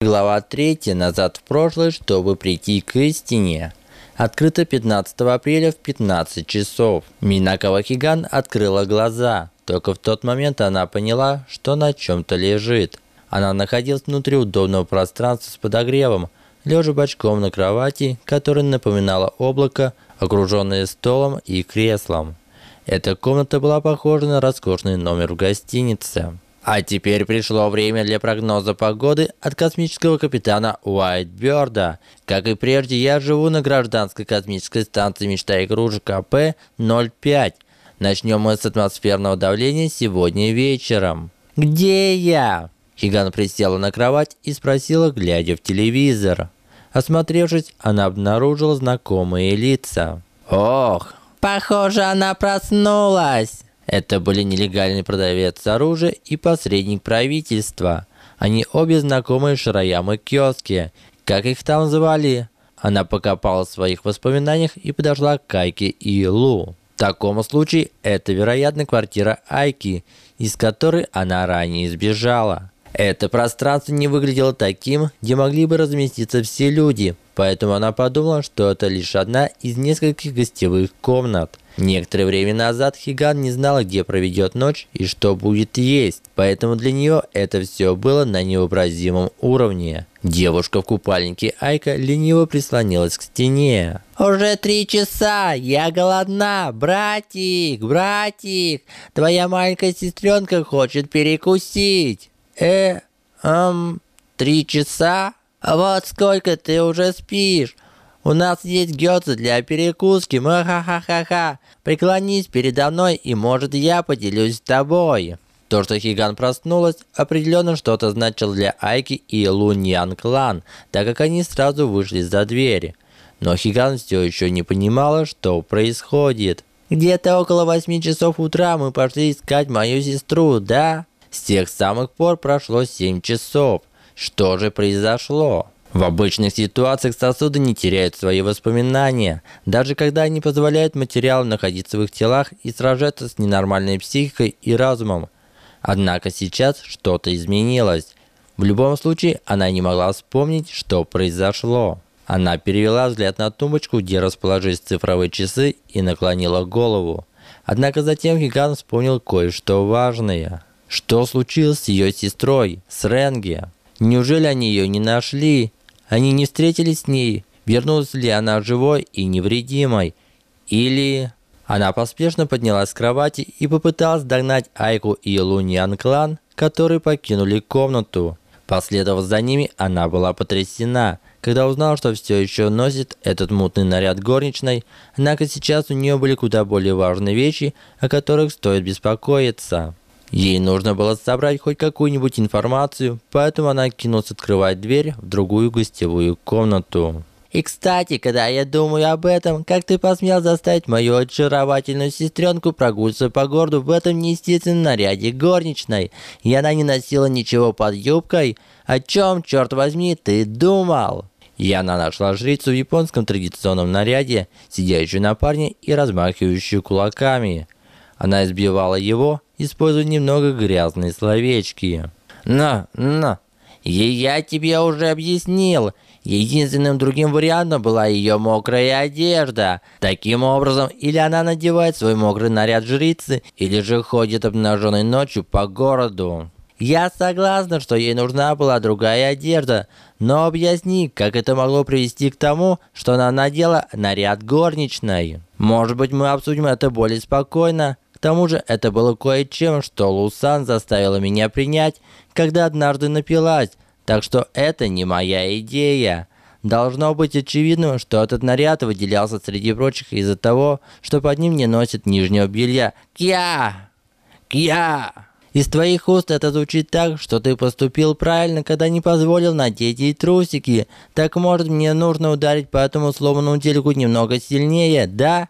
Глава 3. Назад в прошлое, чтобы прийти к истине. Открыто 15 апреля в 15 часов. Минакава Хиган открыла глаза. Только в тот момент она поняла, что на чем-то лежит. Она находилась внутри удобного пространства с подогревом, лежа бочком на кровати, которая напоминала облако, окруженное столом и креслом. Эта комната была похожа на роскошный номер в гостинице. А теперь пришло время для прогноза погоды от космического капитана Уайтберда. Как и прежде, я живу на гражданской космической станции «Мечта игрушек КП-05». Начнем мы с атмосферного давления сегодня вечером. «Где я?» Хиган присела на кровать и спросила, глядя в телевизор. Осмотревшись, она обнаружила знакомые лица. «Ох, похоже, она проснулась!» Это были нелегальный продавец оружия и посредник правительства. Они обе знакомые Шараямы Киоски. Как их там звали? Она покопала в своих воспоминаниях и подошла к Кайке и Лу. В таком случае это, вероятно, квартира Айки, из которой она ранее сбежала. Это пространство не выглядело таким, где могли бы разместиться все люди, поэтому она подумала, что это лишь одна из нескольких гостевых комнат. Некоторое время назад Хиган не знала, где проведет ночь и что будет есть, поэтому для нее это все было на невообразимом уровне. Девушка в купальнике Айка лениво прислонилась к стене. «Уже три часа! Я голодна! Братик! Братик! Твоя маленькая сестренка хочет перекусить!» «Э, эм, три часа? А вот сколько ты уже спишь? У нас есть гёдзе для перекуски, ха-ха-ха-ха. Преклонись передо мной, и может я поделюсь с тобой». То, что Хиган проснулась, определенно что-то значило для Айки и Луньян Клан, так как они сразу вышли за дверь. Но Хиган все еще не понимала, что происходит. «Где-то около восьми часов утра мы пошли искать мою сестру, да?» С тех самых пор прошло 7 часов. Что же произошло? В обычных ситуациях сосуды не теряют свои воспоминания, даже когда они позволяют материалу находиться в их телах и сражаться с ненормальной психикой и разумом. Однако сейчас что-то изменилось. В любом случае, она не могла вспомнить, что произошло. Она перевела взгляд на тумбочку, где расположились цифровые часы, и наклонила голову. Однако затем Хиган вспомнил кое-что важное. Что случилось с ее сестрой, с Ренги? Неужели они ее не нашли? Они не встретились с ней? Вернулась ли она живой и невредимой? Или... Она поспешно поднялась с кровати и попыталась догнать Айку и Луньян Клан, которые покинули комнату. Последовав за ними, она была потрясена, когда узнала, что все еще носит этот мутный наряд горничной, однако сейчас у нее были куда более важные вещи, о которых стоит беспокоиться. Ей нужно было собрать хоть какую-нибудь информацию, поэтому она кинулась открывать дверь в другую гостевую комнату. И кстати, когда я думаю об этом, как ты посмел заставить мою очаровательную сестренку прогуляться по городу в этом неестественном наряде горничной, и она не носила ничего под юбкой? О чем, черт возьми, ты думал? Яна нашла жрицу в японском традиционном наряде, сидящую на парне и размахивающую кулаками. Она избивала его, используя немного грязные словечки. «На, на, и я тебе уже объяснил. Единственным другим вариантом была ее мокрая одежда. Таким образом, или она надевает свой мокрый наряд жрицы, или же ходит обнаженной ночью по городу. Я согласна, что ей нужна была другая одежда, но объясни, как это могло привести к тому, что она надела наряд горничной. Может быть, мы обсудим это более спокойно. К тому же это было кое-чем, что Лусан заставила меня принять, когда однажды напилась, так что это не моя идея. Должно быть очевидным, что этот наряд выделялся среди прочих из-за того, что под ним не носят нижнего белья. Кья! Кья! Из твоих уст это звучит так, что ты поступил правильно, когда не позволил надеть ей трусики. Так может мне нужно ударить по этому сломанному телеку немного сильнее, да?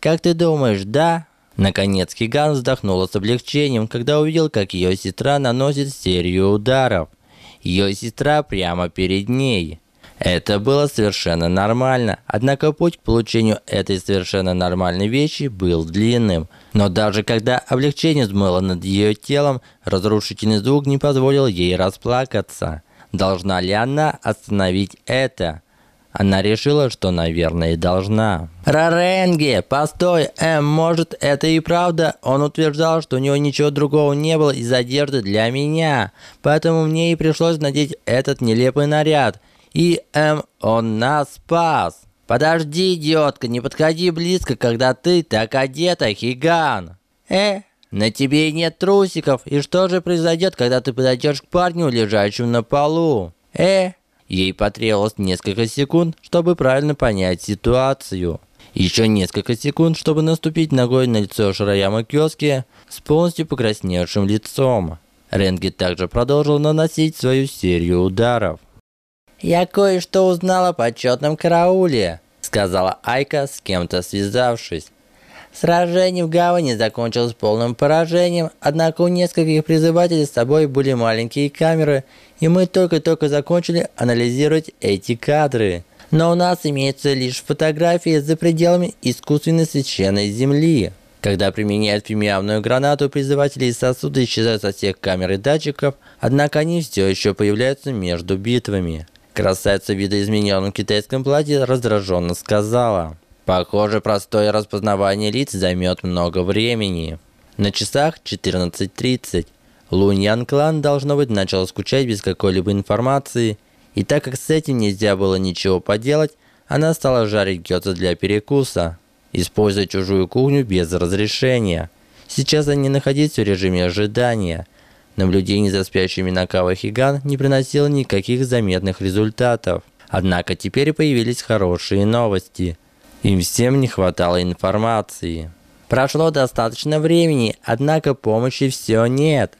Как ты думаешь, да? Наконец Хиган вздохнула с облегчением, когда увидел, как ее сестра наносит серию ударов. Ее сестра прямо перед ней. Это было совершенно нормально, однако путь к получению этой совершенно нормальной вещи был длинным. Но даже когда облегчение взмыло над ее телом, разрушительный звук не позволил ей расплакаться. должна ли она остановить это. Она решила, что, наверное, должна. Раренге, постой, Эм, может, это и правда? Он утверждал, что у него ничего другого не было из одежды для меня. Поэтому мне и пришлось надеть этот нелепый наряд. И, Эм, он нас спас. Подожди, идиотка, не подходи близко, когда ты так одета, Хиган. Э, на тебе и нет трусиков. И что же произойдет, когда ты подойдешь к парню, лежащему на полу? Э, Ей потребовалось несколько секунд, чтобы правильно понять ситуацию. Еще несколько секунд, чтобы наступить ногой на лицо Шараяма Кёски с полностью покрасневшим лицом. Ренги также продолжил наносить свою серию ударов. «Я кое-что узнала по почетном карауле», — сказала Айка, с кем-то связавшись. Сражение в гавани закончилось полным поражением, однако у нескольких призывателей с собой были маленькие камеры, и мы только-только закончили анализировать эти кадры. Но у нас имеются лишь фотографии за пределами искусственной священной земли. Когда применяют фимиамную гранату, призыватели из сосуда исчезают со всех камер и датчиков, однако они все еще появляются между битвами. Красавица в видоизмененном китайском платье раздраженно сказала. Похоже, простое распознавание лиц займет много времени. На часах 14.30. Луньян клан, должно быть, начал скучать без какой-либо информации, и так как с этим нельзя было ничего поделать, она стала жарить гёцу для перекуса, используя чужую кухню без разрешения. Сейчас они находились в режиме ожидания. Наблюдение за спящими Накава Хиган не приносило никаких заметных результатов. Однако теперь появились хорошие новости – им всем не хватало информации. Прошло достаточно времени, однако помощи все нет.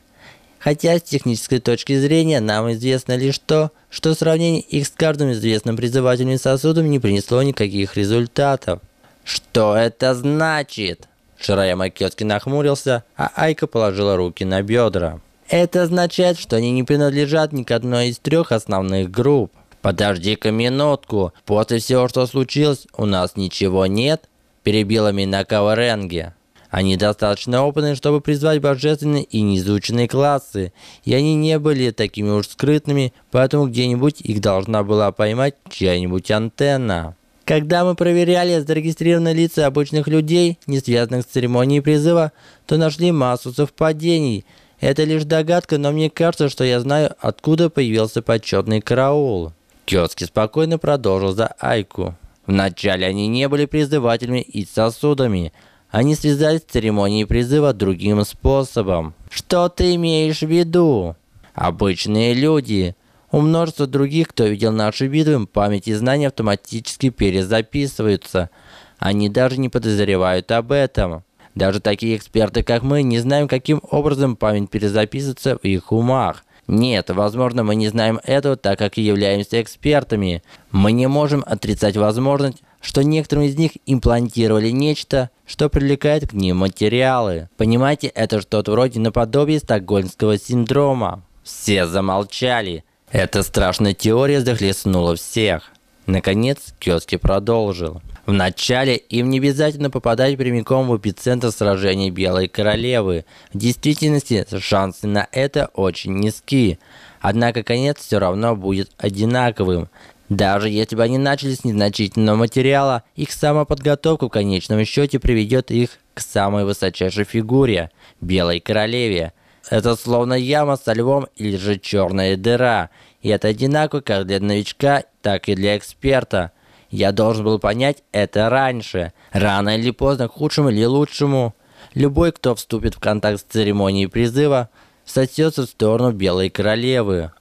Хотя с технической точки зрения нам известно лишь то, что сравнение их с каждым известным призывательным сосудом не принесло никаких результатов. Что это значит? Шираяма Кёцки нахмурился, а Айка положила руки на бедра. Это означает, что они не принадлежат ни к одной из трех основных групп. «Подожди-ка минутку. После всего, что случилось, у нас ничего нет?» Перебила Минакава Ренге. Они достаточно опытны, чтобы призвать божественные и неизученные классы, и они не были такими уж скрытными, поэтому где-нибудь их должна была поймать чья-нибудь антенна. Когда мы проверяли зарегистрированные лица обычных людей, не связанных с церемонией призыва, то нашли массу совпадений. Это лишь догадка, но мне кажется, что я знаю, откуда появился почетный караул. Кёцки спокойно продолжил за Айку. Вначале они не были призывателями и сосудами. Они связались с церемонией призыва другим способом. Что ты имеешь в виду? Обычные люди. У множества других, кто видел наши битвы, память и знания автоматически перезаписываются. Они даже не подозревают об этом. Даже такие эксперты, как мы, не знаем, каким образом память перезаписывается в их умах. Нет, возможно, мы не знаем этого, так как являемся экспертами. Мы не можем отрицать возможность, что некоторым из них имплантировали нечто, что привлекает к ним материалы. Понимаете, это что-то вроде наподобие стокгольмского синдрома. Все замолчали. Эта страшная теория захлестнула всех. Наконец, Кёски продолжил. Вначале им не обязательно попадать прямиком в эпицентр сражения Белой Королевы. В действительности шансы на это очень низки. Однако конец все равно будет одинаковым. Даже если бы они начали с незначительного материала, их самоподготовка в конечном счете приведет их к самой высочайшей фигуре – Белой Королеве. Это словно яма со львом или же черная дыра. И это одинаково как для новичка, так и для эксперта – я должен был понять это раньше. Рано или поздно, к худшему или лучшему. Любой, кто вступит в контакт с церемонией призыва, сосется в сторону Белой Королевы.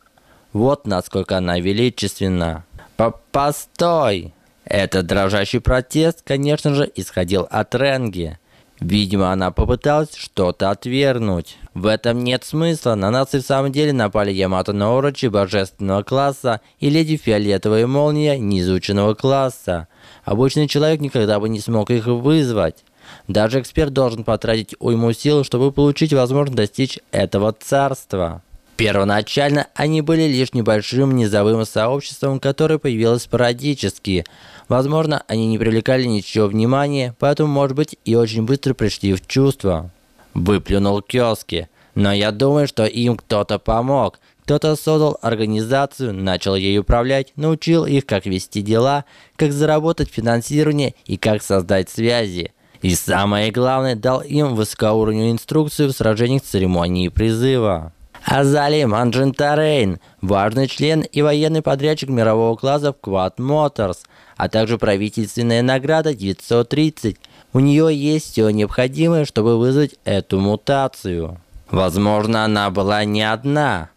Вот насколько она величественна. По Постой! Этот дрожащий протест, конечно же, исходил от Ренги. Видимо, она попыталась что-то отвергнуть. В этом нет смысла. На нас и в самом деле напали Ямато Наорочи божественного класса и Леди Фиолетовая Молния неизученного класса. Обычный человек никогда бы не смог их вызвать. Даже эксперт должен потратить уйму сил, чтобы получить возможность достичь этого царства. Первоначально они были лишь небольшим низовым сообществом, которое появилось спорадически. Возможно, они не привлекали ничего внимания, поэтому, может быть, и очень быстро пришли в чувство. Выплюнул Кёски. Но я думаю, что им кто-то помог. Кто-то создал организацию, начал ей управлять, научил их, как вести дела, как заработать финансирование и как создать связи. И самое главное, дал им высокоуровневую инструкцию в сражениях церемонии призыва. Азали Манджентарейн, важный член и военный подрядчик мирового класса в Quad Motors, а также правительственная награда 930. У нее есть все необходимое, чтобы вызвать эту мутацию. Возможно, она была не одна,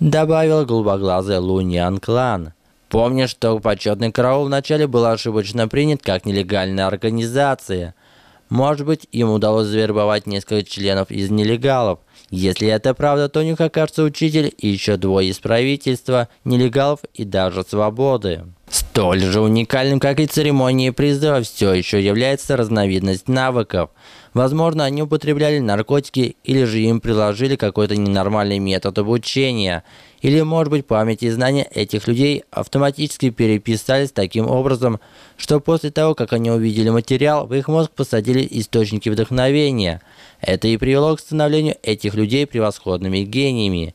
добавил голубоглазый Луньян Клан. Помни, что почетный караул вначале был ошибочно принят как нелегальная организация. Может быть, им удалось завербовать несколько членов из нелегалов. Если это правда, то у них окажется учитель и еще двое из правительства, нелегалов и даже свободы. Столь же уникальным, как и церемонии призыва, все еще является разновидность навыков. Возможно, они употребляли наркотики или же им приложили какой-то ненормальный метод обучения. Или, может быть, память и знания этих людей автоматически переписались таким образом, что после того, как они увидели материал, в их мозг посадили источники вдохновения. Это и привело к становлению этих людей превосходными гениями.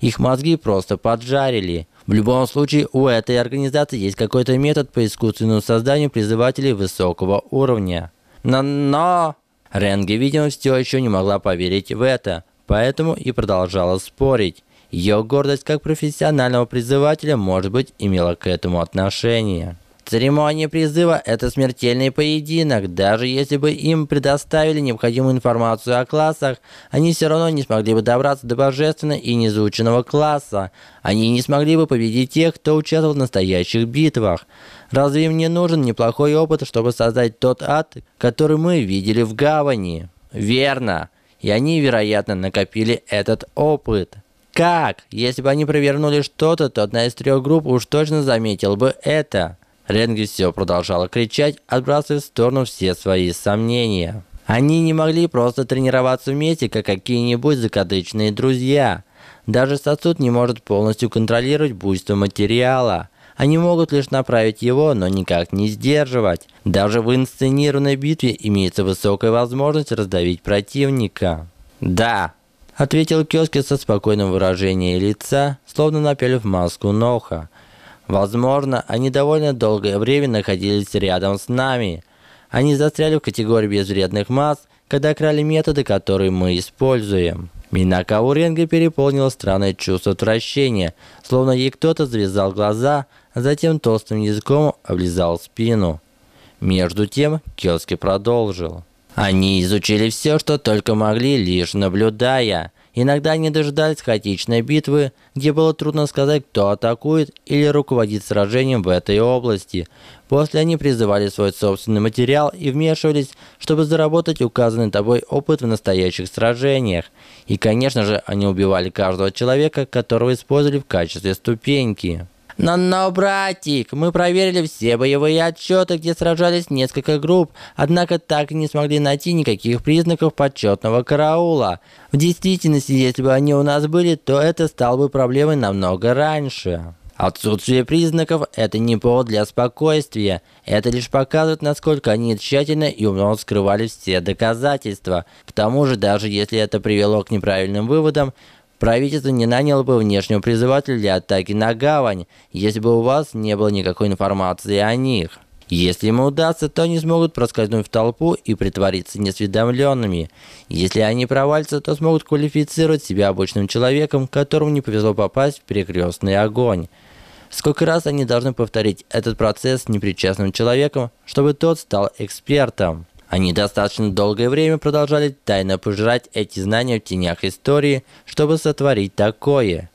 Их мозги просто поджарили. В любом случае, у этой организации есть какой-то метод по искусственному созданию призывателей высокого уровня. Но, но... Ренге, видимо, все еще не могла поверить в это, поэтому и продолжала спорить. Ее гордость как профессионального призывателя, может быть, имела к этому отношение. Церемония призыва – это смертельный поединок. Даже если бы им предоставили необходимую информацию о классах, они все равно не смогли бы добраться до божественного и незаученного класса. Они не смогли бы победить тех, кто участвовал в настоящих битвах. Разве им не нужен неплохой опыт, чтобы создать тот ад, который мы видели в гавани? Верно. И они, вероятно, накопили этот опыт. Как? Если бы они провернули что-то, то одна из трех групп уж точно заметил бы это. Ренги все продолжала кричать, отбрасывая в сторону все свои сомнения. Они не могли просто тренироваться вместе, как какие-нибудь закадычные друзья. Даже сосуд не может полностью контролировать буйство материала. Они могут лишь направить его, но никак не сдерживать. Даже в инсценированной битве имеется высокая возможность раздавить противника. «Да», — ответил Кёски со спокойным выражением лица, словно напялив маску Ноха. Возможно, они довольно долгое время находились рядом с нами. Они застряли в категории безвредных масс, когда крали методы, которые мы используем. Минака Уренга переполнила странное чувство отвращения, словно ей кто-то завязал глаза, а затем толстым языком облизал спину. Между тем Кёски продолжил. Они изучили все, что только могли, лишь наблюдая. Иногда они дожидались хаотичной битвы, где было трудно сказать, кто атакует или руководит сражением в этой области. После они призывали свой собственный материал и вмешивались, чтобы заработать указанный тобой опыт в настоящих сражениях. И, конечно же, они убивали каждого человека, которого использовали в качестве ступеньки. Но-но, братик, мы проверили все боевые отчеты, где сражались несколько групп, однако так и не смогли найти никаких признаков почетного караула. В действительности, если бы они у нас были, то это стало бы проблемой намного раньше. Отсутствие признаков – это не повод для спокойствия. Это лишь показывает, насколько они тщательно и умно скрывали все доказательства. К тому же, даже если это привело к неправильным выводам, Правительство не наняло бы внешнего призывателя для атаки на гавань, если бы у вас не было никакой информации о них. Если им удастся, то они смогут проскользнуть в толпу и притвориться несведомленными. Если они провалятся, то смогут квалифицировать себя обычным человеком, которому не повезло попасть в перекрестный огонь. Сколько раз они должны повторить этот процесс с непричастным человеком, чтобы тот стал экспертом? Они достаточно долгое время продолжали тайно пожирать эти знания в тенях истории, чтобы сотворить такое.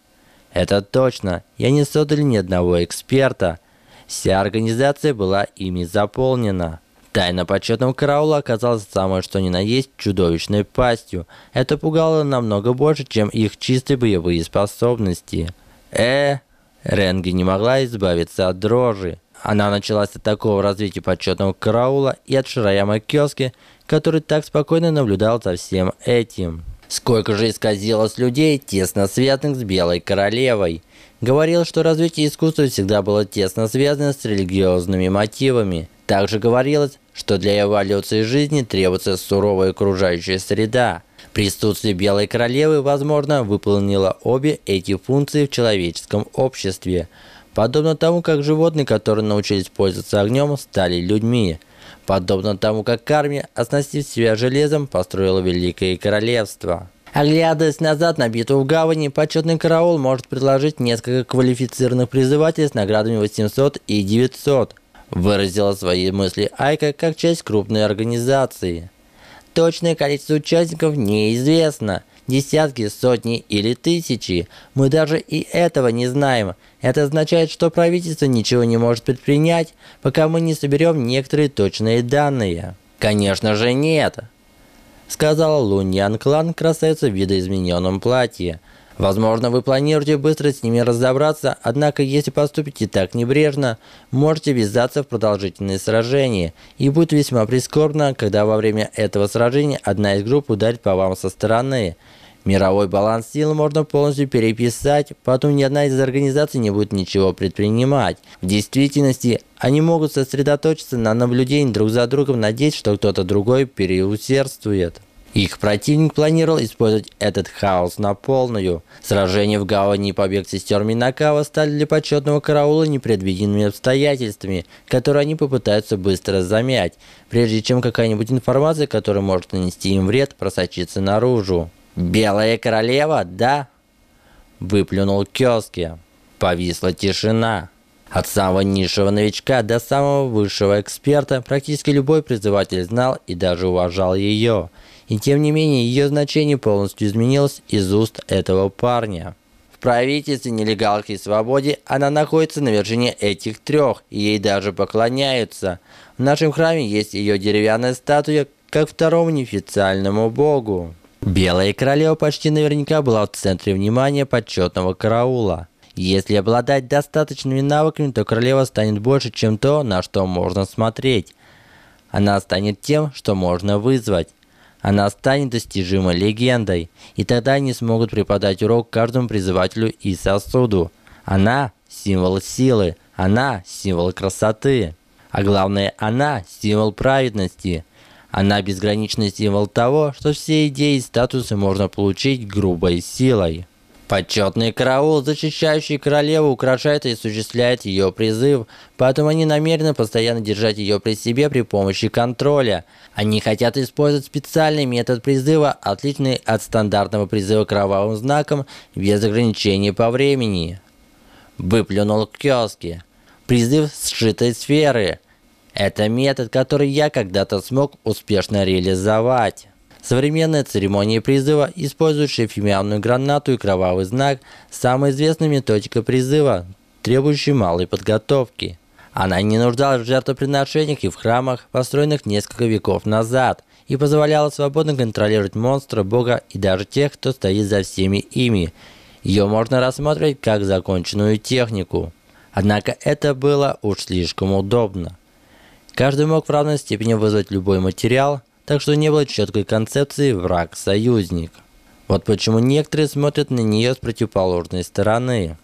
Это точно, я не создали ни одного эксперта. Вся организация была ими заполнена. Тайна почетного караула оказалась самой что ни на есть чудовищной пастью. Это пугало намного больше, чем их чистые боевые способности. Э, Ренги не могла избавиться от дрожи. Она началась от такого развития почетного караула и от Шираяма Кёски, который так спокойно наблюдал за всем этим. Сколько же исказилось людей, тесно связанных с Белой Королевой. Говорил, что развитие искусства всегда было тесно связано с религиозными мотивами. Также говорилось, что для эволюции жизни требуется суровая окружающая среда. Присутствие Белой Королевы, возможно, выполнило обе эти функции в человеческом обществе. Подобно тому, как животные, которые научились пользоваться огнем, стали людьми. Подобно тому, как Карми, оснастив себя железом, построила Великое Королевство. Оглядываясь назад на битву в гавани, почетный караул может предложить несколько квалифицированных призывателей с наградами 800 и 900. Выразила свои мысли Айка как часть крупной организации. Точное количество участников неизвестно. Десятки, сотни или тысячи. Мы даже и этого не знаем. Это означает, что правительство ничего не может предпринять, пока мы не соберем некоторые точные данные. Конечно же нет сказала Луньян Клан красавица в видоизмененном платье. Возможно, вы планируете быстро с ними разобраться, однако если поступите так небрежно, можете ввязаться в продолжительные сражения, и будет весьма прискорбно, когда во время этого сражения одна из групп ударит по вам со стороны. Мировой баланс сил можно полностью переписать, потом ни одна из организаций не будет ничего предпринимать. В действительности, они могут сосредоточиться на наблюдении друг за другом, надеясь, что кто-то другой переусердствует. Их противник планировал использовать этот хаос на полную. Сражение в гавани и побег сестер Минакава стали для почетного караула непредвиденными обстоятельствами, которые они попытаются быстро замять, прежде чем какая-нибудь информация, которая может нанести им вред, просочится наружу. «Белая королева, да?» Выплюнул Кёски. Повисла тишина. От самого низшего новичка до самого высшего эксперта практически любой призыватель знал и даже уважал ее. И тем не менее, ее значение полностью изменилось из уст этого парня. В правительстве, нелегалке и свободе она находится на вершине этих трех, и ей даже поклоняются. В нашем храме есть ее деревянная статуя, как второму неофициальному богу. Белая королева почти наверняка была в центре внимания почетного караула. Если обладать достаточными навыками, то королева станет больше, чем то, на что можно смотреть. Она станет тем, что можно вызвать. Она станет достижимой легендой, и тогда они смогут преподать урок каждому призывателю и сосуду. Она – символ силы, она – символ красоты. А главное, она – символ праведности – она безграничный символ того, что все идеи и статусы можно получить грубой силой. Почетный караул, защищающий королеву, украшает и осуществляет ее призыв, поэтому они намерены постоянно держать ее при себе при помощи контроля. Они хотят использовать специальный метод призыва, отличный от стандартного призыва кровавым знаком, без ограничений по времени. Выплюнул Кёски. Призыв сшитой сферы. Это метод, который я когда-то смог успешно реализовать. Современные церемонии призыва, использующие фимиамную гранату и кровавый знак, самая известная методика призыва, требующая малой подготовки. Она не нуждалась в жертвоприношениях и в храмах, построенных несколько веков назад, и позволяла свободно контролировать монстра, бога и даже тех, кто стоит за всеми ими. Ее можно рассматривать как законченную технику. Однако это было уж слишком удобно. Каждый мог в равной степени вызвать любой материал, так что не было четкой концепции враг-союзник. Вот почему некоторые смотрят на нее с противоположной стороны.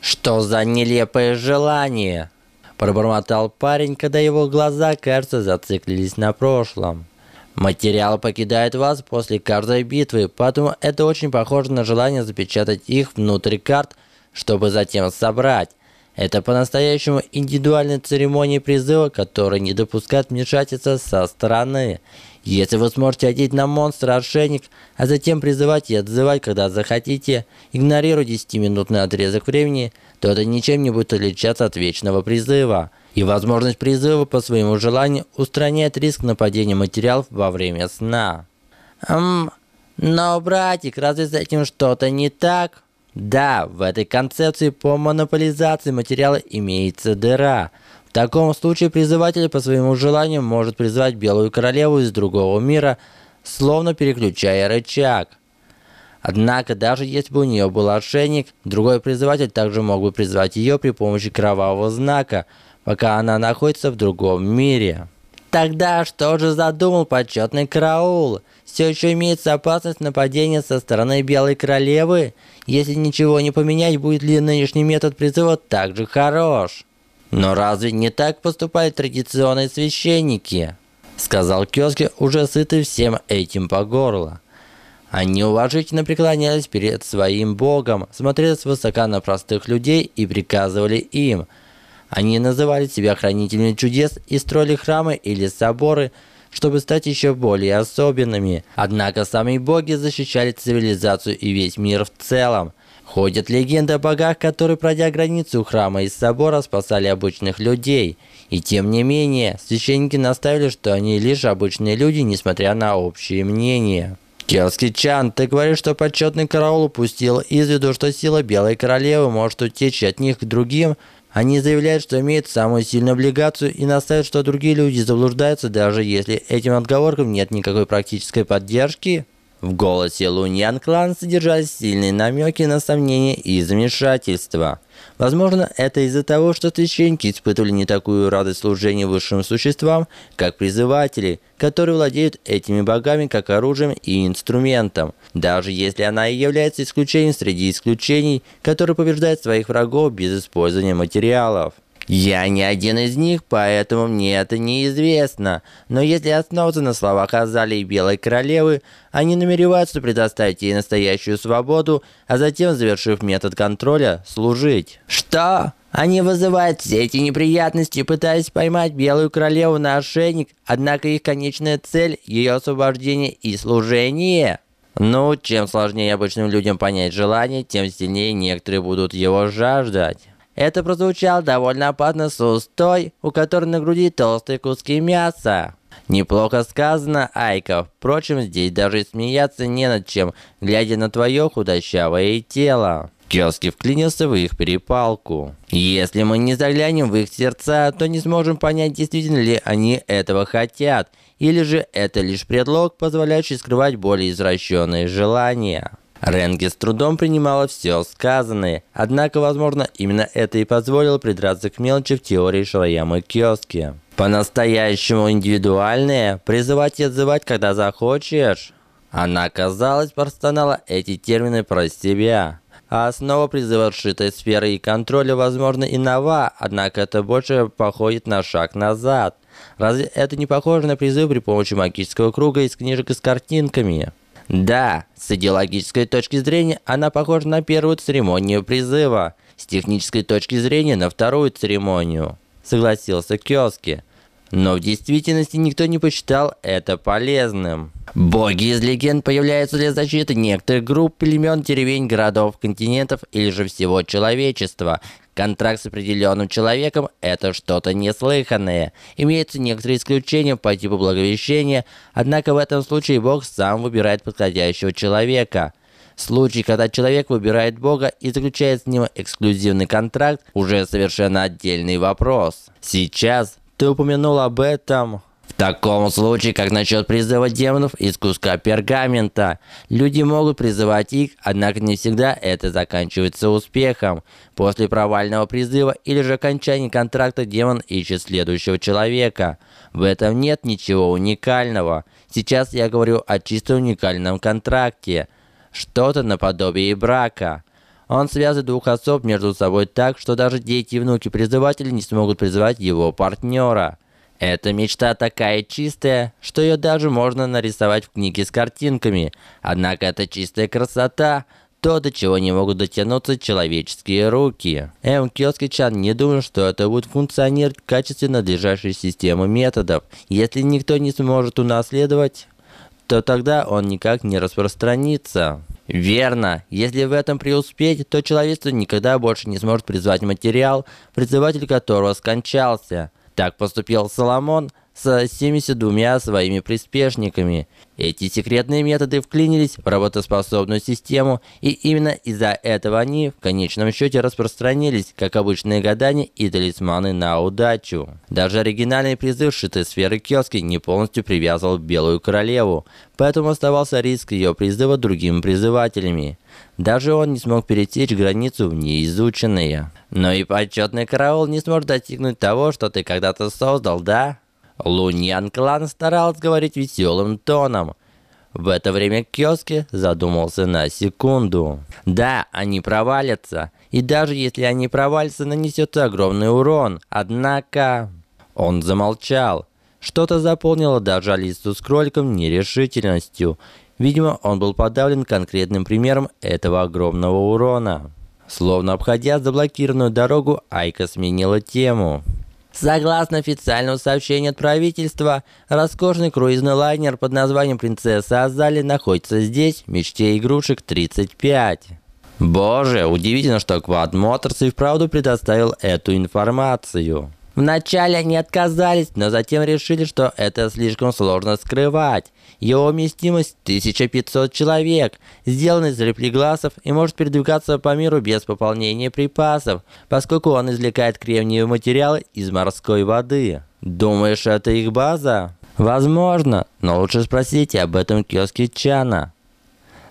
«Что за нелепое желание?» Пробормотал парень, когда его глаза, кажется, зациклились на прошлом. Материал покидает вас после каждой битвы, поэтому это очень похоже на желание запечатать их внутрь карт, чтобы затем собрать. Это по-настоящему индивидуальная церемония призыва, которая не допускает вмешательства со стороны. Если вы сможете одеть на монстра ошейник, а затем призывать и отзывать, когда захотите, игнорируя 10-минутный отрезок времени, то это ничем не будет отличаться от вечного призыва. И возможность призыва по своему желанию устраняет риск нападения материалов во время сна. Эм, но, братик, разве с этим что-то не так? Да, в этой концепции по монополизации материала имеется дыра. В таком случае призыватель по своему желанию может призвать Белую Королеву из другого мира, словно переключая рычаг. Однако, даже если бы у нее был ошейник, другой призыватель также мог бы призвать ее при помощи кровавого знака, пока она находится в другом мире. Тогда что же задумал почетный караул? Все еще имеется опасность нападения со стороны Белой Королевы? Если ничего не поменять, будет ли нынешний метод призыва также хорош? Но разве не так поступают традиционные священники? Сказал Кёски, уже сытый всем этим по горло. Они уважительно преклонялись перед своим богом, смотрели свысока на простых людей и приказывали им. Они называли себя хранителями чудес и строили храмы или соборы, чтобы стать еще более особенными. Однако сами боги защищали цивилизацию и весь мир в целом. Ходят легенды о богах, которые, пройдя границу храма и собора, спасали обычных людей. И тем не менее, священники наставили, что они лишь обычные люди, несмотря на общее мнение. Келский Чан, ты говоришь, что почетный караул упустил из виду, что сила Белой Королевы может утечь от них к другим. Они заявляют, что имеют самую сильную облигацию и настаивают, что другие люди заблуждаются, даже если этим отговоркам нет никакой практической поддержки. В голосе Луньян Клан содержались сильные намеки на сомнения и замешательство. Возможно, это из-за того, что священники испытывали не такую радость служения высшим существам, как призыватели, которые владеют этими богами как оружием и инструментом, даже если она и является исключением среди исключений, которые побеждают своих врагов без использования материалов. Я не один из них, поэтому мне это неизвестно. Но если основываться на словах Азали и Белой Королевы, они намереваются предоставить ей настоящую свободу, а затем, завершив метод контроля, служить. Что? Они вызывают все эти неприятности, пытаясь поймать Белую Королеву на ошейник, однако их конечная цель – ее освобождение и служение. Ну, чем сложнее обычным людям понять желание, тем сильнее некоторые будут его жаждать. Это прозвучало довольно опасно с уст той, у которой на груди толстые куски мяса. Неплохо сказано, Айка. Впрочем, здесь даже смеяться не над чем, глядя на твое худощавое тело. Кёски вклинился в их перепалку. Если мы не заглянем в их сердца, то не сможем понять, действительно ли они этого хотят, или же это лишь предлог, позволяющий скрывать более извращенные желания. Ренги с трудом принимала все сказанное, однако, возможно, именно это и позволило придраться к мелочи в теории Шраямы Киоски. По-настоящему индивидуальное, призывать и отзывать, когда захочешь. Она, казалось, простонала эти термины про себя. А основа призыва сшитой сферы и контроля, возможно, и нова, однако это больше походит на шаг назад. Разве это не похоже на призыв при помощи магического круга из книжек и с картинками? Да, с идеологической точки зрения она похожа на первую церемонию призыва, с технической точки зрения на вторую церемонию, согласился Кёски. Но в действительности никто не посчитал это полезным. Боги из легенд появляются для защиты некоторых групп, племен, деревень, городов, континентов или же всего человечества, Контракт с определенным человеком – это что-то неслыханное. Имеются некоторые исключения по типу благовещения, однако в этом случае Бог сам выбирает подходящего человека. Случай, когда человек выбирает Бога и заключает с ним эксклюзивный контракт, уже совершенно отдельный вопрос. Сейчас ты упомянул об этом в таком случае, как насчет призыва демонов из куска пергамента, люди могут призывать их, однако не всегда это заканчивается успехом. После провального призыва или же окончания контракта демон ищет следующего человека. В этом нет ничего уникального. Сейчас я говорю о чисто уникальном контракте. Что-то наподобие брака. Он связывает двух особ между собой так, что даже дети и внуки призывателя не смогут призывать его партнера. Эта мечта такая чистая, что ее даже можно нарисовать в книге с картинками. Однако это чистая красота, то, до чего не могут дотянуться человеческие руки. М. Кёски-чан не думал, что это будет функционировать в качестве надлежащей системы методов. Если никто не сможет унаследовать, то тогда он никак не распространится. Верно. Если в этом преуспеть, то человечество никогда больше не сможет призвать материал, призыватель которого скончался. Так поступил Соломон с 72 своими приспешниками. Эти секретные методы вклинились в работоспособную систему, и именно из-за этого они в конечном счете распространились, как обычные гадания и талисманы на удачу. Даже оригинальный призыв шитой сферы Кёски не полностью привязывал Белую Королеву, поэтому оставался риск ее призыва другими призывателями. Даже он не смог пересечь границу в неизученные. Но и почетный караул не сможет достигнуть того, что ты когда-то создал, да? Луньян Клан старался говорить веселым тоном. В это время Кёски задумался на секунду. Да, они провалятся. И даже если они провалятся, нанесет огромный урон. Однако... Он замолчал. Что-то заполнило даже Алису с кроликом нерешительностью. Видимо, он был подавлен конкретным примером этого огромного урона. Словно обходя заблокированную дорогу, Айка сменила тему. Согласно официальному сообщению от правительства, роскошный круизный лайнер под названием «Принцесса Азали» находится здесь, в мечте игрушек 35. Боже, удивительно, что Quad Motors и вправду предоставил эту информацию. Вначале они отказались, но затем решили, что это слишком сложно скрывать. Его вместимость 1500 человек, сделан из реплигласов и может передвигаться по миру без пополнения припасов, поскольку он извлекает кремниевые материалы из морской воды. Думаешь, это их база? Возможно, но лучше спросите об этом киоске Чана,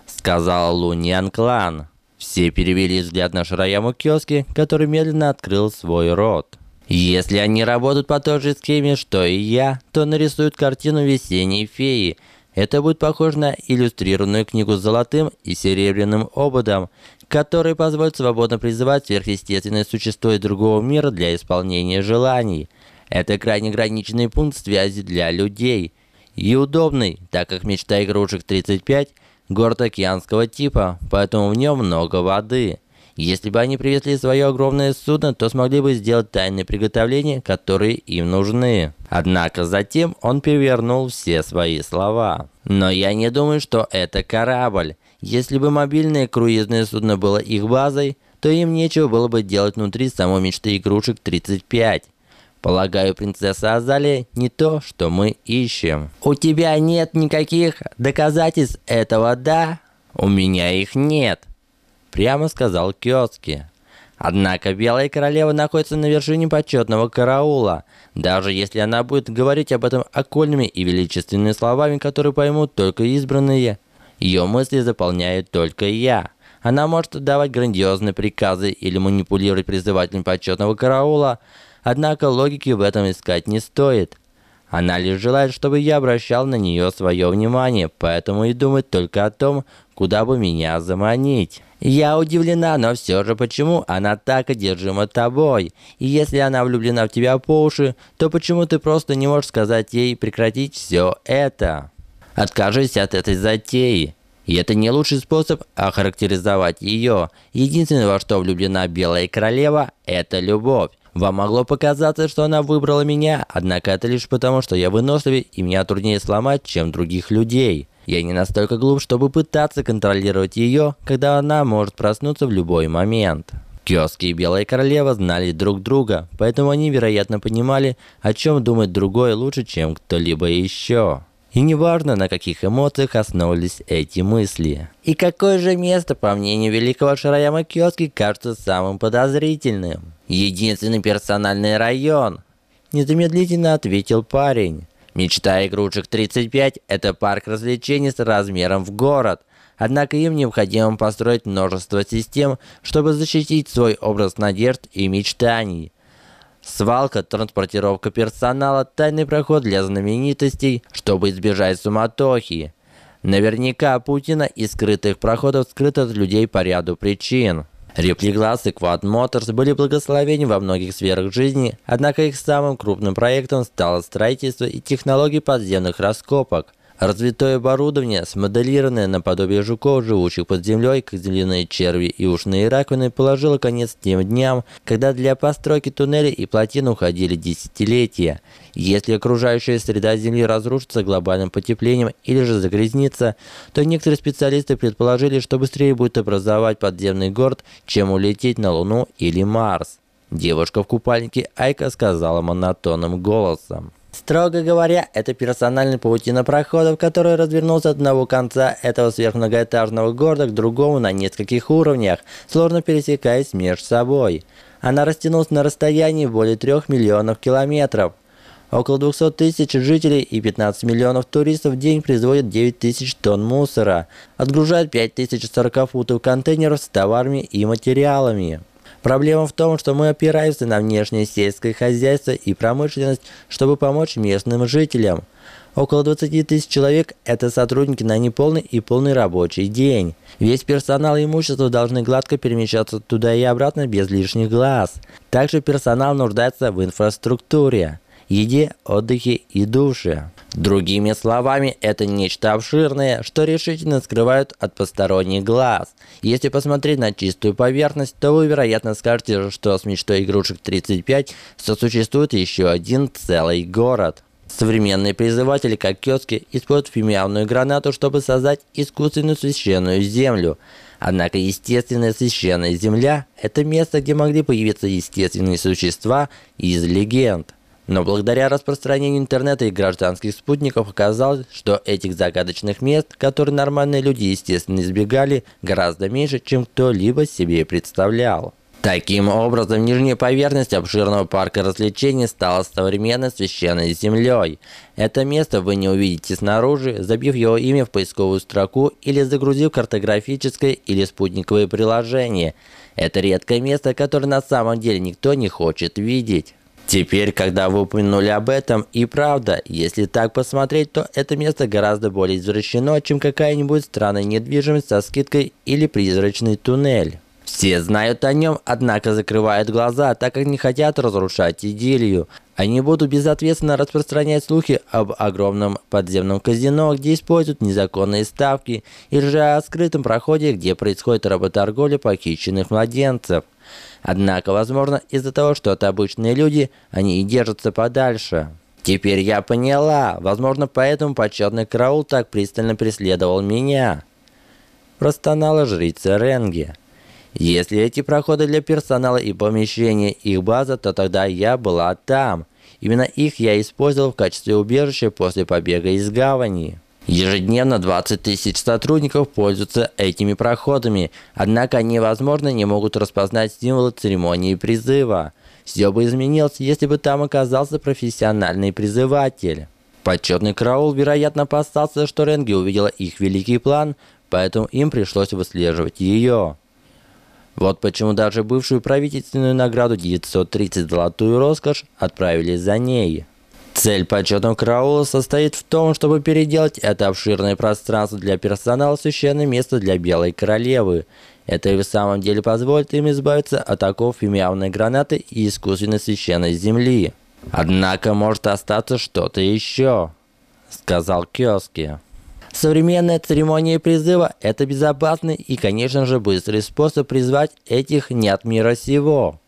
сказал Луньян Клан. Все перевели взгляд на Шираяму киоски, который медленно открыл свой рот. Если они работают по той же схеме, что и я, то нарисуют картину весенней феи. Это будет похоже на иллюстрированную книгу с золотым и серебряным ободом, который позволит свободно призывать сверхъестественное существо из другого мира для исполнения желаний. Это крайне ограниченный пункт связи для людей. И удобный, так как мечта игрушек 35 – город океанского типа, поэтому в нем много воды. Если бы они привезли свое огромное судно, то смогли бы сделать тайные приготовления, которые им нужны. Однако затем он перевернул все свои слова. Но я не думаю, что это корабль. Если бы мобильное круизное судно было их базой, то им нечего было бы делать внутри самой мечты игрушек 35. Полагаю, принцесса Азалия не то, что мы ищем. У тебя нет никаких доказательств этого, да? У меня их нет прямо сказал Кёцки. Однако Белая Королева находится на вершине почетного караула. Даже если она будет говорить об этом окольными и величественными словами, которые поймут только избранные, ее мысли заполняет только я. Она может давать грандиозные приказы или манипулировать призывателем почетного караула, однако логики в этом искать не стоит. Она лишь желает, чтобы я обращал на нее свое внимание, поэтому и думает только о том, куда бы меня заманить. Я удивлена, но все же почему она так одержима тобой? И если она влюблена в тебя по уши, то почему ты просто не можешь сказать ей прекратить все это? Откажись от этой затеи. И это не лучший способ охарактеризовать ее. Единственное, во что влюблена Белая Королева, это любовь. Вам могло показаться, что она выбрала меня, однако это лишь потому, что я выносливее и меня труднее сломать, чем других людей. Я не настолько глуп, чтобы пытаться контролировать ее, когда она может проснуться в любой момент. Кёски и Белая Королева знали друг друга, поэтому они, вероятно, понимали, о чем думает другой лучше, чем кто-либо еще. И неважно, на каких эмоциях основывались эти мысли. И какое же место, по мнению великого Шараяма Кёски, кажется самым подозрительным? Единственный персональный район. Незамедлительно ответил парень. Мечта игрушек 35 – это парк развлечений с размером в город. Однако им необходимо построить множество систем, чтобы защитить свой образ надежд и мечтаний. Свалка, транспортировка персонала, тайный проход для знаменитостей, чтобы избежать суматохи. Наверняка Путина из скрытых проходов скрыт от людей по ряду причин. Реплигласс и Quad Motors были благословения во многих сферах жизни, однако их самым крупным проектом стало строительство и технологии подземных раскопок – Развитое оборудование, смоделированное наподобие жуков, живущих под землей, как земляные черви и ушные раковины, положило конец тем дням, когда для постройки туннелей и плотин уходили десятилетия. Если окружающая среда Земли разрушится глобальным потеплением или же загрязнится, то некоторые специалисты предположили, что быстрее будет образовать подземный город, чем улететь на Луну или Марс. Девушка в купальнике Айка сказала монотонным голосом. Строго говоря, это персональный паутина проходов, который развернулся от одного конца этого сверхмногоэтажного города к другому на нескольких уровнях, сложно пересекаясь между собой. Она растянулась на расстоянии более 3 миллионов километров. Около 200 тысяч жителей и 15 миллионов туристов в день производят 9 тысяч тонн мусора, отгружают 5 тысяч 40 футов контейнеров с товарами и материалами. Проблема в том, что мы опираемся на внешнее сельское хозяйство и промышленность, чтобы помочь местным жителям. Около 20 тысяч человек – это сотрудники на неполный и полный рабочий день. Весь персонал и имущество должны гладко перемещаться туда и обратно без лишних глаз. Также персонал нуждается в инфраструктуре, еде, отдыхе и душе. Другими словами, это нечто обширное, что решительно скрывают от посторонних глаз. Если посмотреть на чистую поверхность, то вы, вероятно, скажете, что с мечтой игрушек 35 сосуществует еще один целый город. Современные призыватели, как киоски, используют фимиамную гранату, чтобы создать искусственную священную землю. Однако естественная священная земля – это место, где могли появиться естественные существа из легенд. Но благодаря распространению интернета и гражданских спутников оказалось, что этих загадочных мест, которые нормальные люди естественно избегали, гораздо меньше, чем кто-либо себе представлял. Таким образом, нижняя поверхность обширного парка развлечений стала современной священной землей. Это место вы не увидите снаружи, забив его имя в поисковую строку или загрузив картографическое или спутниковое приложение. Это редкое место, которое на самом деле никто не хочет видеть. Теперь, когда вы упомянули об этом, и правда, если так посмотреть, то это место гораздо более извращено, чем какая-нибудь странная недвижимость со скидкой или призрачный туннель. Все знают о нем, однако закрывают глаза, так как не хотят разрушать идиллию. Они будут безответственно распространять слухи об огромном подземном казино, где используют незаконные ставки, и же о скрытом проходе, где происходит работорговля похищенных младенцев. Однако, возможно, из-за того, что это обычные люди, они и держатся подальше. Теперь я поняла. Возможно, поэтому почетный караул так пристально преследовал меня. Простонала жрица Ренги. Если эти проходы для персонала и помещения их база, то тогда я была там. Именно их я использовал в качестве убежища после побега из гавани. Ежедневно 20 тысяч сотрудников пользуются этими проходами, однако они, возможно, не могут распознать символы церемонии призыва. Все бы изменилось, если бы там оказался профессиональный призыватель. Почетный караул, вероятно, опасался, что Ренги увидела их великий план, поэтому им пришлось выслеживать ее. Вот почему даже бывшую правительственную награду 930 «Золотую роскошь» отправили за ней. Цель почетного караула состоит в том, чтобы переделать это обширное пространство для персонала в священное место для Белой Королевы. Это и в самом деле позволит им избавиться от оков фимиамной гранаты и искусственной священной земли. Однако может остаться что-то еще, сказал Киоски. Современная церемония призыва – это безопасный и, конечно же, быстрый способ призвать этих не от мира сего,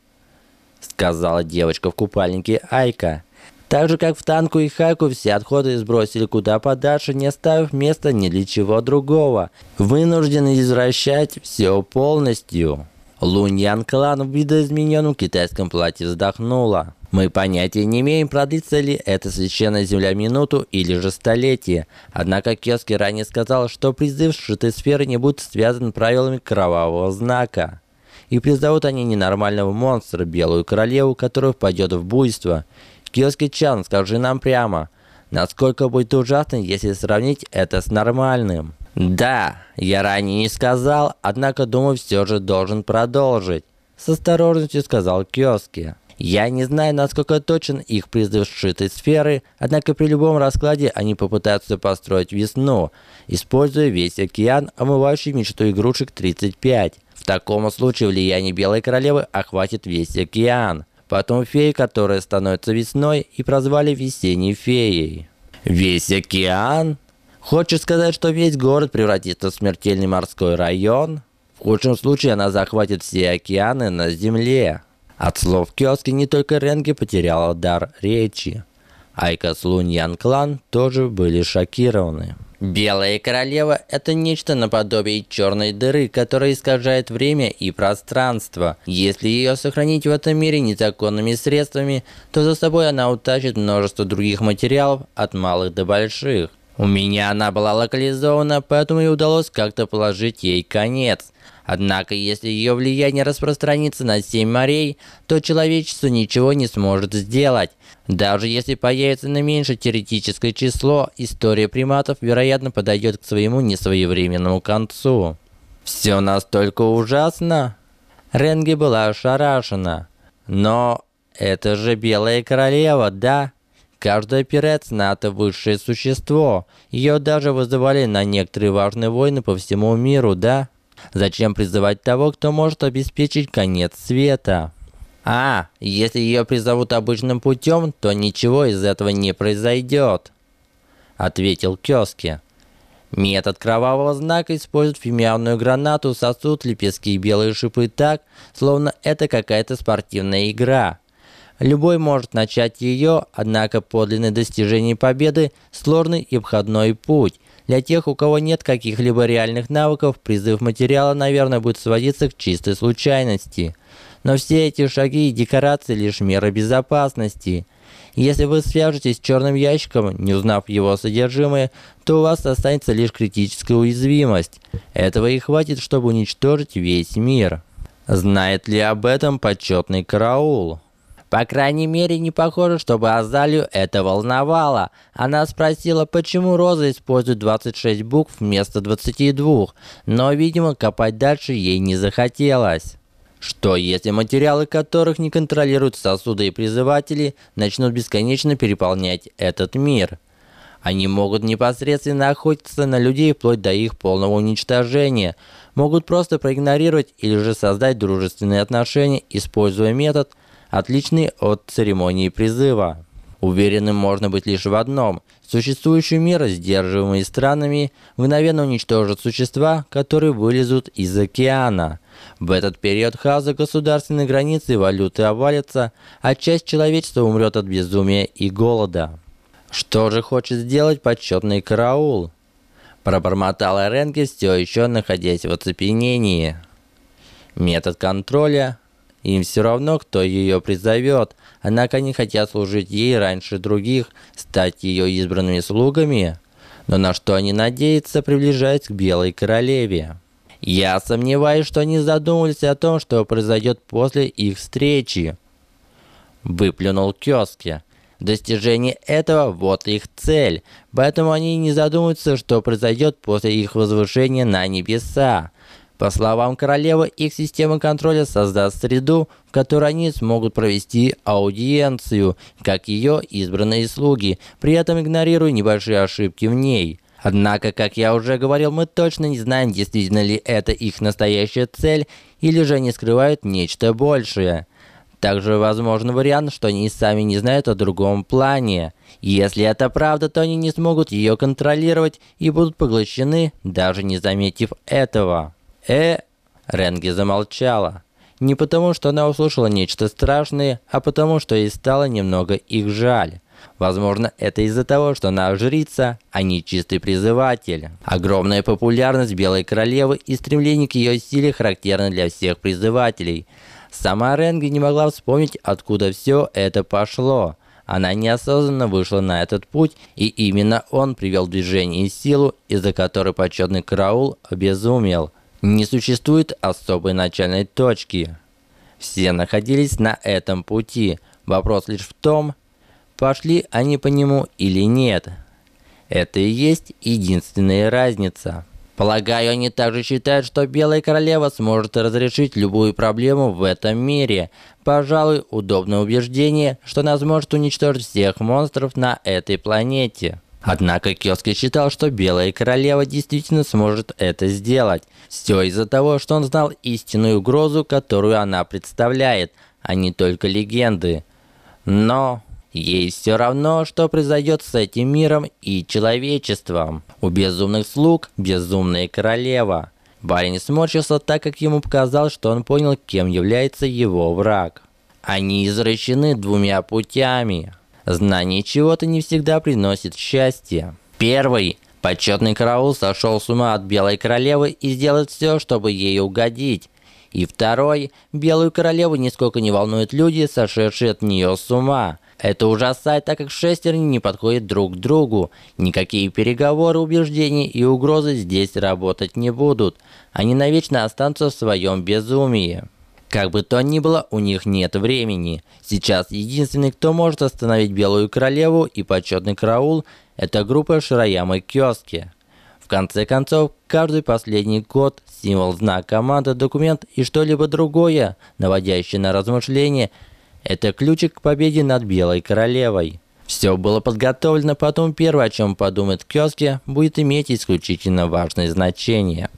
сказала девочка в купальнике Айка. Так же, как в танку и хайку, все отходы сбросили куда подальше, не оставив места ни для чего другого. Вынуждены извращать все полностью. Луньян Клан в видоизмененном китайском платье вздохнула. Мы понятия не имеем, продлится ли эта священная земля минуту или же столетие. Однако Киоски ранее сказал, что призыв сшитой сферы не будет связан правилами кровавого знака. И призовут они ненормального монстра, белую королеву, которая впадет в буйство. Киоски-чан, скажи нам прямо, насколько будет ужасно, если сравнить это с нормальным? Да, я ранее не сказал, однако думаю, все же должен продолжить. С осторожностью сказал Киоски. Я не знаю, насколько точен их призыв сшитой сферы, однако при любом раскладе они попытаются построить весну, используя весь океан, омывающий мечту игрушек 35. В таком случае влияние Белой Королевы охватит весь океан. Потом феи, которые становятся весной и прозвали весенней феей. Весь океан? Хочешь сказать, что весь город превратится в смертельный морской район? В худшем случае она захватит все океаны на Земле. От слов Кёски не только Ренги потеряла дар речи. Айка с Луньян Клан тоже были шокированы. Белая королева – это нечто наподобие черной дыры, которая искажает время и пространство. Если ее сохранить в этом мире незаконными средствами, то за собой она утащит множество других материалов от малых до больших. У меня она была локализована, поэтому и удалось как-то положить ей конец. Однако, если ее влияние распространится на семь морей, то человечество ничего не сможет сделать. Даже если появится наименьшее теоретическое число, история приматов, вероятно, подойдет к своему несвоевременному концу. Все настолько ужасно? Ренги была ошарашена. Но это же Белая Королева, да? Каждая пирец НАТО высшее существо. Ее даже вызывали на некоторые важные войны по всему миру, да? Зачем призывать того, кто может обеспечить конец света? А, если ее призовут обычным путем, то ничего из этого не произойдет. ответил Кёски. Метод кровавого знака использует фимиамную гранату, сосуд, лепестки и белые шипы так, словно это какая-то спортивная игра. Любой может начать ее, однако подлинное достижение победы – сложный и обходной путь. Для тех, у кого нет каких-либо реальных навыков, призыв материала, наверное, будет сводиться к чистой случайности. Но все эти шаги и декорации – лишь мера безопасности – если вы свяжетесь с черным ящиком, не узнав его содержимое, то у вас останется лишь критическая уязвимость. Этого и хватит, чтобы уничтожить весь мир. Знает ли об этом почетный караул? По крайней мере, не похоже, чтобы Азалию это волновало. Она спросила, почему Роза использует 26 букв вместо 22, но, видимо, копать дальше ей не захотелось. Что если материалы которых не контролируют сосуды и призыватели, начнут бесконечно переполнять этот мир? Они могут непосредственно охотиться на людей вплоть до их полного уничтожения, могут просто проигнорировать или же создать дружественные отношения, используя метод, отличный от церемонии призыва. Уверенным можно быть лишь в одном. Существующий мир, сдерживаемый странами, мгновенно уничтожит существа, которые вылезут из океана. В этот период хаоса государственной границы и валюты обвалятся, а часть человечества умрет от безумия и голода. Что же хочет сделать почетный караул? Пробормотал Ренге, все еще находясь в оцепенении. Метод контроля. Им все равно, кто ее призовет, однако они хотят служить ей раньше других, стать ее избранными слугами. Но на что они надеются, приближаясь к Белой Королеве? Я сомневаюсь, что они задумывались о том, что произойдет после их встречи. Выплюнул Кёски. Достижение этого – вот их цель, поэтому они не задумываются, что произойдет после их возвышения на небеса. По словам королевы, их система контроля создаст среду, в которой они смогут провести аудиенцию, как ее избранные слуги, при этом игнорируя небольшие ошибки в ней – Однако, как я уже говорил, мы точно не знаем, действительно ли это их настоящая цель, или же они скрывают нечто большее. Также возможен вариант, что они сами не знают о другом плане. Если это правда, то они не смогут ее контролировать и будут поглощены, даже не заметив этого. Э, Ренги замолчала. Не потому, что она услышала нечто страшное, а потому, что ей стало немного их жаль. Возможно, это из-за того, что она жрица, а не чистый призыватель. Огромная популярность Белой Королевы и стремление к ее силе характерны для всех призывателей. Сама Ренги не могла вспомнить, откуда все это пошло. Она неосознанно вышла на этот путь, и именно он привел в движение силу, из-за которой почетный караул обезумел. Не существует особой начальной точки. Все находились на этом пути. Вопрос лишь в том, пошли они по нему или нет. Это и есть единственная разница. Полагаю, они также считают, что Белая Королева сможет разрешить любую проблему в этом мире. Пожалуй, удобное убеждение, что она сможет уничтожить всех монстров на этой планете. Однако Кёски считал, что Белая Королева действительно сможет это сделать. Все из-за того, что он знал истинную угрозу, которую она представляет, а не только легенды. Но Ей все равно, что произойдет с этим миром и человечеством. У безумных слуг безумная королева. Барин сморщился, так как ему показалось, что он понял, кем является его враг. Они извращены двумя путями. Знание чего-то не всегда приносит счастье. Первый. Почетный караул сошел с ума от Белой Королевы и сделает все, чтобы ей угодить. И второй. Белую Королеву нисколько не волнуют люди, сошедшие от нее с ума. Это ужасает, так как шестерни не подходят друг к другу. Никакие переговоры, убеждения и угрозы здесь работать не будут. Они навечно останутся в своем безумии. Как бы то ни было, у них нет времени. Сейчас единственный, кто может остановить Белую Королеву и почетный караул, это группа Шираяма Кёски. В конце концов, каждый последний год символ, знак, команда, документ и что-либо другое, наводящее на размышления – это ключик к победе над Белой Королевой. Все было подготовлено, потом первое, о чем подумает Кёски, будет иметь исключительно важное значение.